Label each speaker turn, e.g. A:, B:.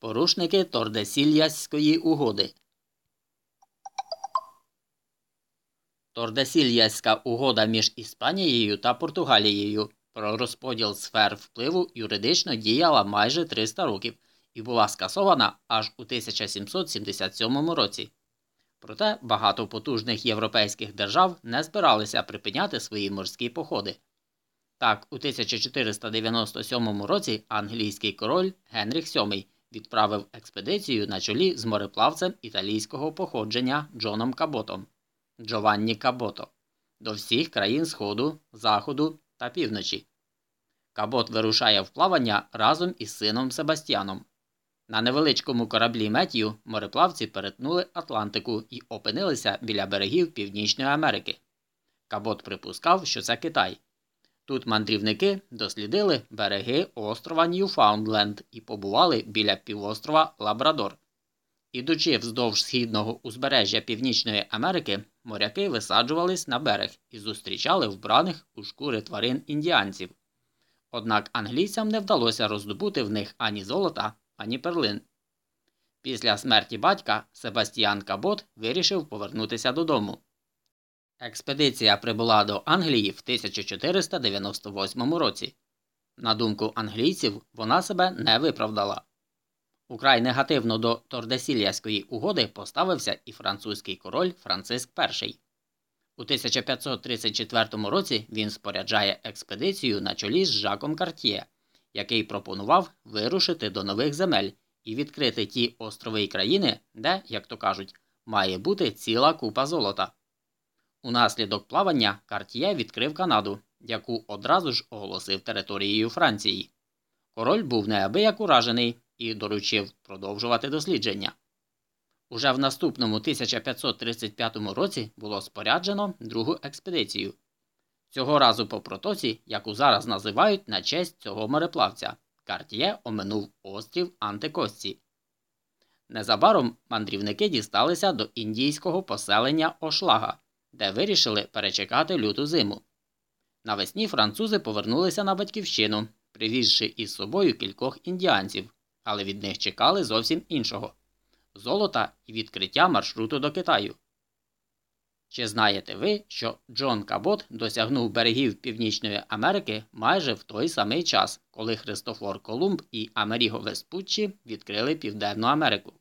A: Порушники Тордесільяської угоди. Тордесільяська угода між Іспанією та Португалією про розподіл сфер впливу юридично діяла майже 300 років і була скасована аж у 1777 році. Проте багато потужних європейських держав не збиралися припиняти свої морські походи. Так, у 1497 році англійський король Генріх VII відправив експедицію на чолі з мореплавцем італійського походження Джоном Каботом Джованні Кабото до всіх країн Сходу, Заходу та півночі. Кабот вирушає в плавання разом із сином Себастьяном. На невеличкому кораблі Метію мореплавці перетнули Атлантику і опинилися біля берегів Північної Америки. Кабот припускав, що це Китай. Тут мандрівники дослідили береги острова Ньюфаундленд і побували біля півострова Лабрадор. Ідучи вздовж східного узбережжя Північної Америки, моряки висаджувались на берег і зустрічали вбраних у шкури тварин індіанців. Однак англійцям не вдалося роздобути в них ані золота, ані перлин. Після смерті батька Себастьян Кабот вирішив повернутися додому. Експедиція прибула до Англії в 1498 році. На думку англійців, вона себе не виправдала. Украй негативно до Тордесільяської угоди поставився і французький король Франциск І. У 1534 році він споряджає експедицію на чолі з Жаком Карт'є, який пропонував вирушити до нових земель і відкрити ті острови й країни, де, як то кажуть, має бути ціла купа золота. Унаслідок плавання Карт'є відкрив Канаду, яку одразу ж оголосив територією Франції. Король був неабияк уражений і доручив продовжувати дослідження. Уже в наступному 1535 році було споряджено другу експедицію. Цього разу по протоці, яку зараз називають на честь цього мореплавця, Карт'є оминув острів Антикосці. Незабаром мандрівники дісталися до індійського поселення Ошлага, де вирішили перечекати люту зиму. Навесні французи повернулися на батьківщину, привізши із собою кількох індіанців, але від них чекали зовсім іншого золота і відкриття маршруту до Китаю. Чи знаєте ви, що Джон Кабот досягнув берегів Північної Америки майже в той самий час, коли Христофор Колумб і Амеріго Веспуччі відкрили Південну Америку?